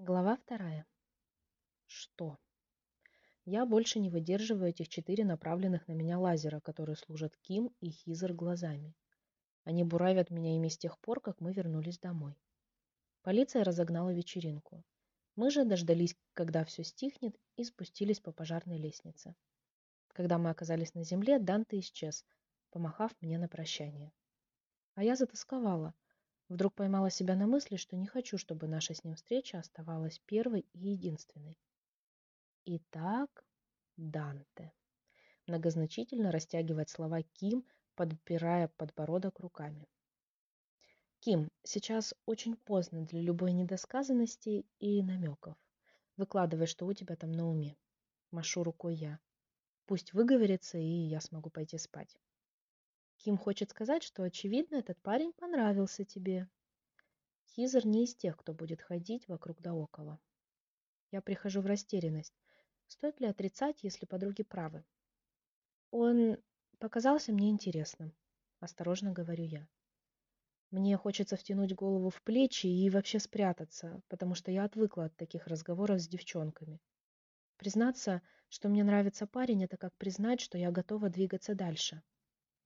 Глава вторая. Что? Я больше не выдерживаю этих четыре направленных на меня лазера, которые служат Ким и Хизер глазами. Они буравят меня ими с тех пор, как мы вернулись домой. Полиция разогнала вечеринку. Мы же дождались, когда все стихнет, и спустились по пожарной лестнице. Когда мы оказались на земле, Данте исчез, помахав мне на прощание. А я затасковала – Вдруг поймала себя на мысли, что не хочу, чтобы наша с ним встреча оставалась первой и единственной. Итак, Данте. Многозначительно растягивает слова Ким, подпирая подбородок руками. Ким, сейчас очень поздно для любой недосказанности и намеков. Выкладывай, что у тебя там на уме. Машу рукой я. Пусть выговорится, и я смогу пойти спать. Ким хочет сказать, что, очевидно, этот парень понравился тебе. Хизер не из тех, кто будет ходить вокруг да около. Я прихожу в растерянность. Стоит ли отрицать, если подруги правы? Он показался мне интересным, осторожно говорю я. Мне хочется втянуть голову в плечи и вообще спрятаться, потому что я отвыкла от таких разговоров с девчонками. Признаться, что мне нравится парень, это как признать, что я готова двигаться дальше.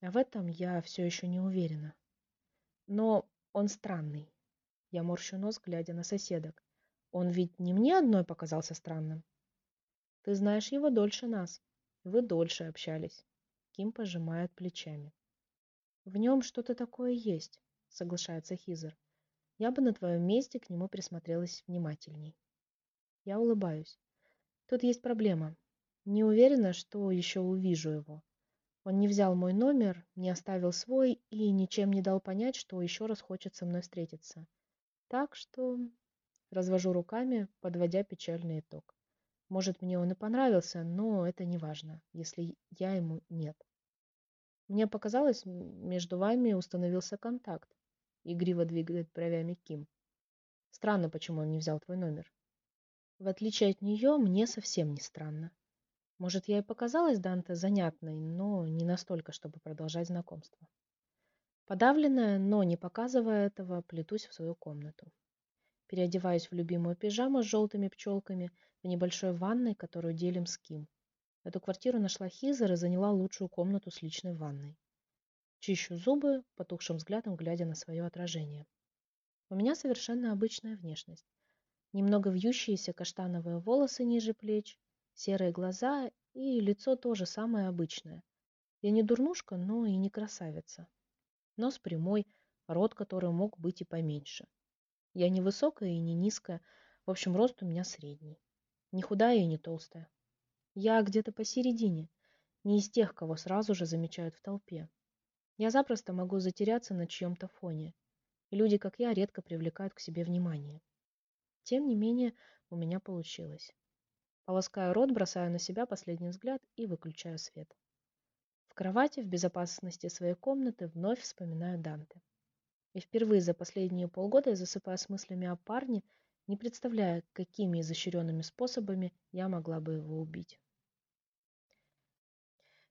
А в этом я все еще не уверена. Но он странный. Я морщу нос, глядя на соседок. Он ведь не мне одной показался странным. Ты знаешь его дольше нас. Вы дольше общались. Ким пожимает плечами. В нем что-то такое есть, соглашается Хизер. Я бы на твоем месте к нему присмотрелась внимательней. Я улыбаюсь. Тут есть проблема. Не уверена, что еще увижу его. Он не взял мой номер, не оставил свой и ничем не дал понять, что еще раз хочет со мной встретиться. Так что развожу руками, подводя печальный итог. Может, мне он и понравился, но это не важно, если я ему нет. Мне показалось, между вами установился контакт. Игриво двигает бровями Ким. Странно, почему он не взял твой номер. В отличие от нее, мне совсем не странно. Может, я и показалась Данте занятной, но не настолько, чтобы продолжать знакомство. Подавленная, но не показывая этого, плетусь в свою комнату. Переодеваюсь в любимую пижаму с желтыми пчелками в небольшой ванной, которую делим с Ким. Эту квартиру нашла Хизер и заняла лучшую комнату с личной ванной. Чищу зубы, потухшим взглядом глядя на свое отражение. У меня совершенно обычная внешность. Немного вьющиеся каштановые волосы ниже плеч, серые глаза и лицо тоже самое обычное. Я не дурнушка, но и не красавица. Нос прямой, рот, который мог быть и поменьше. Я не высокая и не низкая, в общем, рост у меня средний. Не худая и не толстая. Я где-то посередине, не из тех, кого сразу же замечают в толпе. Я запросто могу затеряться на чьем-то фоне, люди, как я, редко привлекают к себе внимание. Тем не менее, у меня получилось. Полоскаю рот, бросаю на себя последний взгляд и выключаю свет. В кровати, в безопасности своей комнаты, вновь вспоминаю Данте. И впервые за последние полгода я засыпаю с мыслями о парне, не представляя, какими изощренными способами я могла бы его убить.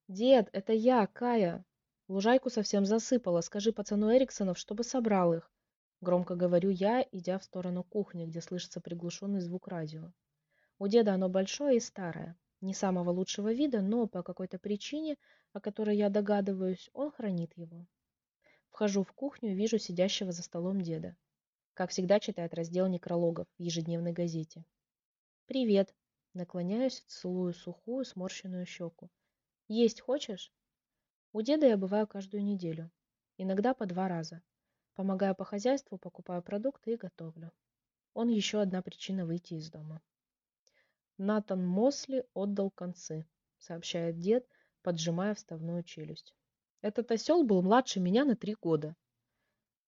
«Дед, это я, Кая! Лужайку совсем засыпала. Скажи пацану Эриксонов, чтобы собрал их!» Громко говорю я, идя в сторону кухни, где слышится приглушенный звук радио. У деда оно большое и старое, не самого лучшего вида, но по какой-то причине, о которой я догадываюсь, он хранит его. Вхожу в кухню вижу сидящего за столом деда. Как всегда читает раздел некрологов в ежедневной газете. «Привет!» Наклоняюсь, целую сухую, сморщенную щеку. «Есть хочешь?» У деда я бываю каждую неделю. Иногда по два раза. Помогаю по хозяйству, покупаю продукты и готовлю. Он еще одна причина выйти из дома. Натан Мосли отдал концы, сообщает дед, поджимая вставную челюсть. Этот осел был младше меня на три года.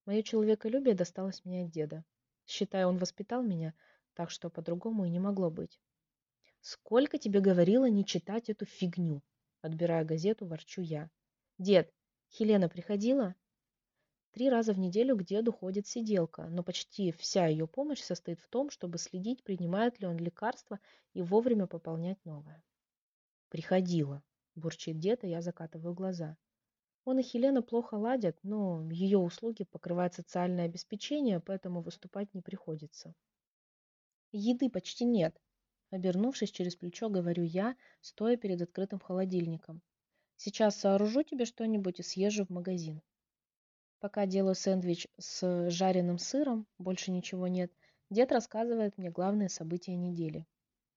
Мое человеколюбие досталось мне от деда. Считая, он воспитал меня, так что по-другому и не могло быть. Сколько тебе говорила не читать эту фигню? Отбирая газету, ворчу я. Дед, Хелена приходила? Три раза в неделю к деду ходит сиделка, но почти вся ее помощь состоит в том, чтобы следить, принимает ли он лекарства и вовремя пополнять новое. «Приходила», – бурчит дед, и я закатываю глаза. Он и Хелена плохо ладят, но ее услуги покрывает социальное обеспечение, поэтому выступать не приходится. Еды почти нет. Обернувшись через плечо, говорю я, стоя перед открытым холодильником. Сейчас сооружу тебе что-нибудь и съезжу в магазин. Пока делаю сэндвич с жареным сыром, больше ничего нет, дед рассказывает мне главные события недели.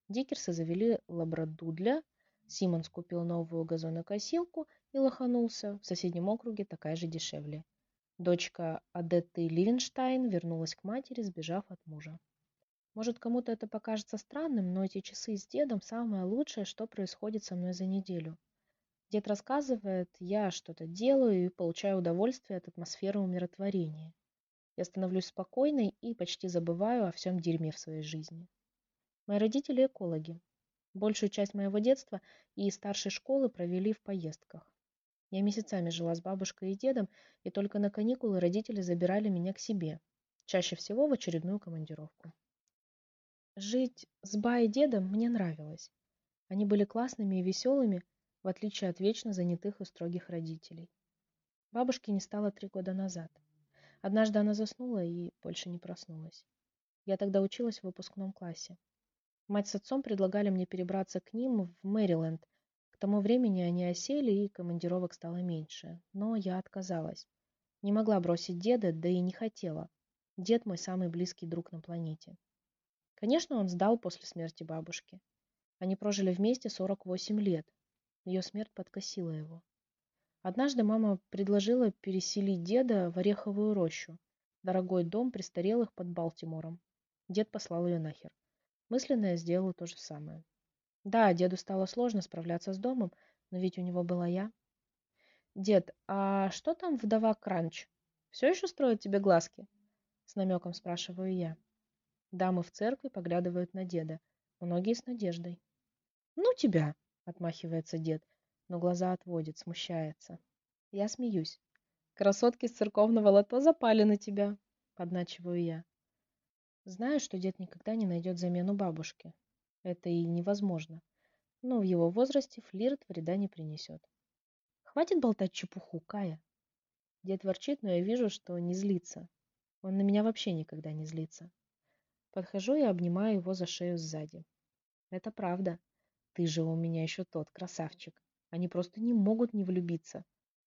Дикерсы завели лабрадудля, Симонс купил новую газонокосилку и лоханулся, в соседнем округе такая же дешевле. Дочка Адетты Ливенштайн вернулась к матери, сбежав от мужа. Может, кому-то это покажется странным, но эти часы с дедом самое лучшее, что происходит со мной за неделю. Дед рассказывает, я что-то делаю и получаю удовольствие от атмосферы умиротворения. Я становлюсь спокойной и почти забываю о всем дерьме в своей жизни. Мои родители экологи. Большую часть моего детства и старшей школы провели в поездках. Я месяцами жила с бабушкой и дедом, и только на каникулы родители забирали меня к себе, чаще всего в очередную командировку. Жить с ба и дедом мне нравилось. Они были классными и веселыми, в отличие от вечно занятых и строгих родителей. Бабушки не стало три года назад. Однажды она заснула и больше не проснулась. Я тогда училась в выпускном классе. Мать с отцом предлагали мне перебраться к ним в Мэриленд. К тому времени они осели, и командировок стало меньше. Но я отказалась. Не могла бросить деда, да и не хотела. Дед мой самый близкий друг на планете. Конечно, он сдал после смерти бабушки. Они прожили вместе 48 лет. Ее смерть подкосила его. Однажды мама предложила переселить деда в Ореховую рощу, дорогой дом престарелых под Балтимором. Дед послал ее нахер. Мысленно я сделала то же самое. Да, деду стало сложно справляться с домом, но ведь у него была я. Дед, а что там вдова Кранч? Все еще строит тебе глазки? С намеком спрашиваю я. Дамы в церкви поглядывают на деда, многие с надеждой. «Ну тебя!» — отмахивается дед, но глаза отводит, смущается. Я смеюсь. «Красотки с церковного лото запали на тебя!» — подначиваю я. Знаю, что дед никогда не найдет замену бабушке. Это и невозможно. Но в его возрасте флирт вреда не принесет. Хватит болтать чепуху, Кая. Дед ворчит, но я вижу, что не злится. Он на меня вообще никогда не злится. Подхожу и обнимаю его за шею сзади. Это правда. Ты же у меня еще тот красавчик. Они просто не могут не влюбиться.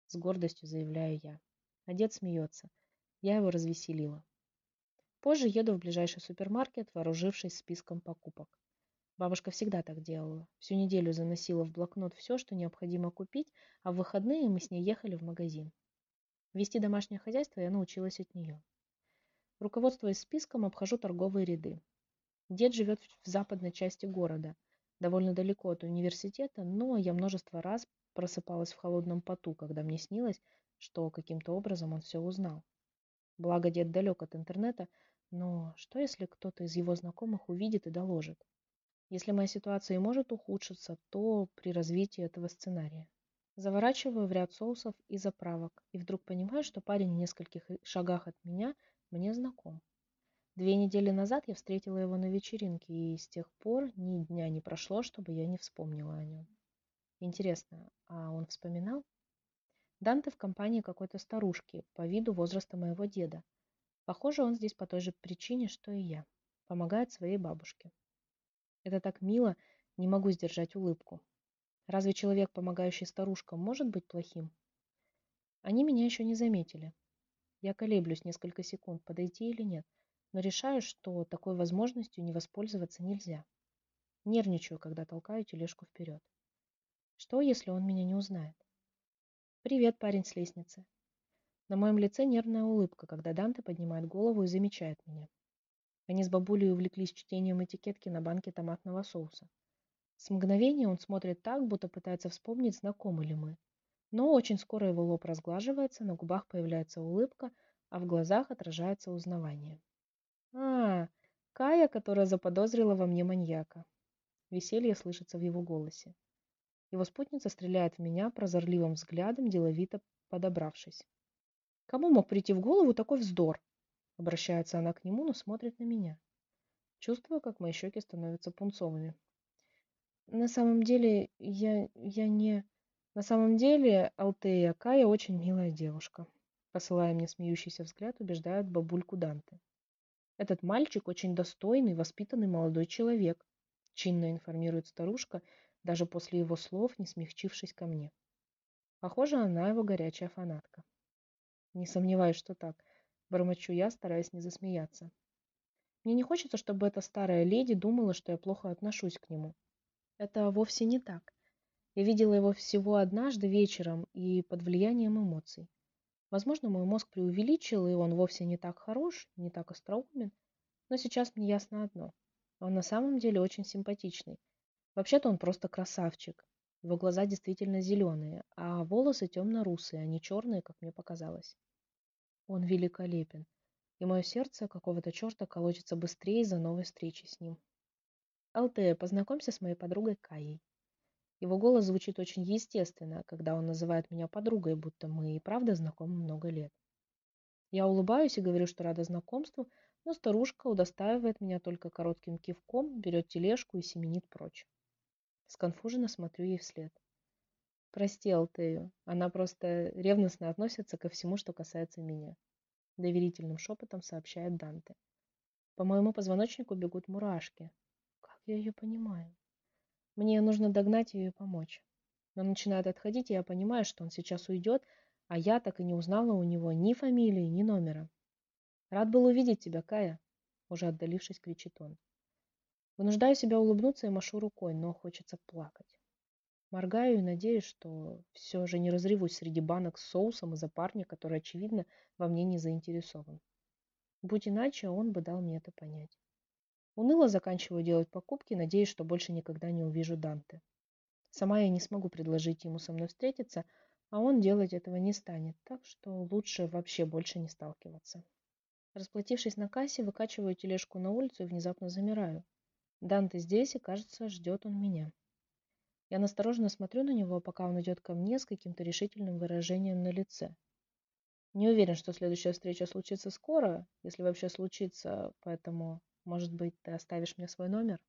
С гордостью заявляю я. А дед смеется. Я его развеселила. Позже еду в ближайший супермаркет, вооружившись списком покупок. Бабушка всегда так делала. Всю неделю заносила в блокнот все, что необходимо купить, а в выходные мы с ней ехали в магазин. Вести домашнее хозяйство я научилась от нее. Руководствуясь списком, обхожу торговые ряды. Дед живет в западной части города, довольно далеко от университета, но я множество раз просыпалась в холодном поту, когда мне снилось, что каким-то образом он все узнал. Благо дед далек от интернета, но что если кто-то из его знакомых увидит и доложит? Если моя ситуация и может ухудшиться, то при развитии этого сценария. Заворачиваю в ряд соусов и заправок, и вдруг понимаю, что парень в нескольких шагах от меня – мне знаком. Две недели назад я встретила его на вечеринке, и с тех пор ни дня не прошло, чтобы я не вспомнила о нем. Интересно, а он вспоминал? Данте в компании какой-то старушки, по виду возраста моего деда. Похоже, он здесь по той же причине, что и я. Помогает своей бабушке. Это так мило, не могу сдержать улыбку. Разве человек, помогающий старушкам, может быть плохим? Они меня еще не заметили. Я колеблюсь несколько секунд, подойти или нет, но решаю, что такой возможностью не воспользоваться нельзя. Нервничаю, когда толкаю тележку вперед. Что, если он меня не узнает? «Привет, парень с лестницы». На моем лице нервная улыбка, когда Данте поднимает голову и замечает меня. Они с бабулей увлеклись чтением этикетки на банке томатного соуса. С мгновения он смотрит так, будто пытается вспомнить, знакомы ли мы. Но очень скоро его лоб разглаживается, на губах появляется улыбка, а в глазах отражается узнавание. «А, Кая, которая заподозрила во мне маньяка». Веселье слышится в его голосе. Его спутница стреляет в меня прозорливым взглядом, деловито подобравшись. «Кому мог прийти в голову такой вздор?» Обращается она к нему, но смотрит на меня. Чувствую, как мои щеки становятся пунцовыми. «На самом деле, я... я не...» На самом деле, Алтея Кая очень милая девушка. Посылая мне смеющийся взгляд, убеждает бабульку Данте. Этот мальчик очень достойный, воспитанный молодой человек, чинно информирует старушка, даже после его слов не смягчившись ко мне. Похоже, она его горячая фанатка. Не сомневаюсь, что так. Бормочу я, стараясь не засмеяться. Мне не хочется, чтобы эта старая леди думала, что я плохо отношусь к нему. Это вовсе не так. Я видела его всего однажды вечером и под влиянием эмоций. Возможно, мой мозг преувеличил, и он вовсе не так хорош, не так остроумен. Но сейчас мне ясно одно. Он на самом деле очень симпатичный. Вообще-то он просто красавчик. Его глаза действительно зеленые, а волосы темно-русые, а не черные, как мне показалось. Он великолепен, и мое сердце какого-то черта колотится быстрее из-за новой встречи с ним. Алтея, познакомься с моей подругой Каей. Его голос звучит очень естественно, когда он называет меня подругой, будто мы и правда знакомы много лет. Я улыбаюсь и говорю, что рада знакомству, но старушка удостаивает меня только коротким кивком, берет тележку и семенит прочь. Сконфуженно смотрю ей вслед. Прости Алтею, она просто ревностно относится ко всему, что касается меня. Доверительным шепотом сообщает Данте. По моему позвоночнику бегут мурашки. Как я ее понимаю? Мне нужно догнать ее и помочь. Он начинает отходить, и я понимаю, что он сейчас уйдет, а я так и не узнала у него ни фамилии, ни номера. «Рад был увидеть тебя, Кая!» Уже отдалившись, кричит он. Вынуждаю себя улыбнуться и машу рукой, но хочется плакать. Моргаю и надеюсь, что все же не разревусь среди банок с соусом из-за парня, который, очевидно, во мне не заинтересован. Будь иначе, он бы дал мне это понять. Уныло заканчиваю делать покупки, надеясь, что больше никогда не увижу Данте. Сама я не смогу предложить ему со мной встретиться, а он делать этого не станет, так что лучше вообще больше не сталкиваться. Расплатившись на кассе, выкачиваю тележку на улицу и внезапно замираю. Данте здесь, и, кажется, ждет он меня. Я настороженно смотрю на него, пока он идет ко мне с каким-то решительным выражением на лице. Не уверен, что следующая встреча случится скоро, если вообще случится, поэтому, может быть, ты оставишь мне свой номер?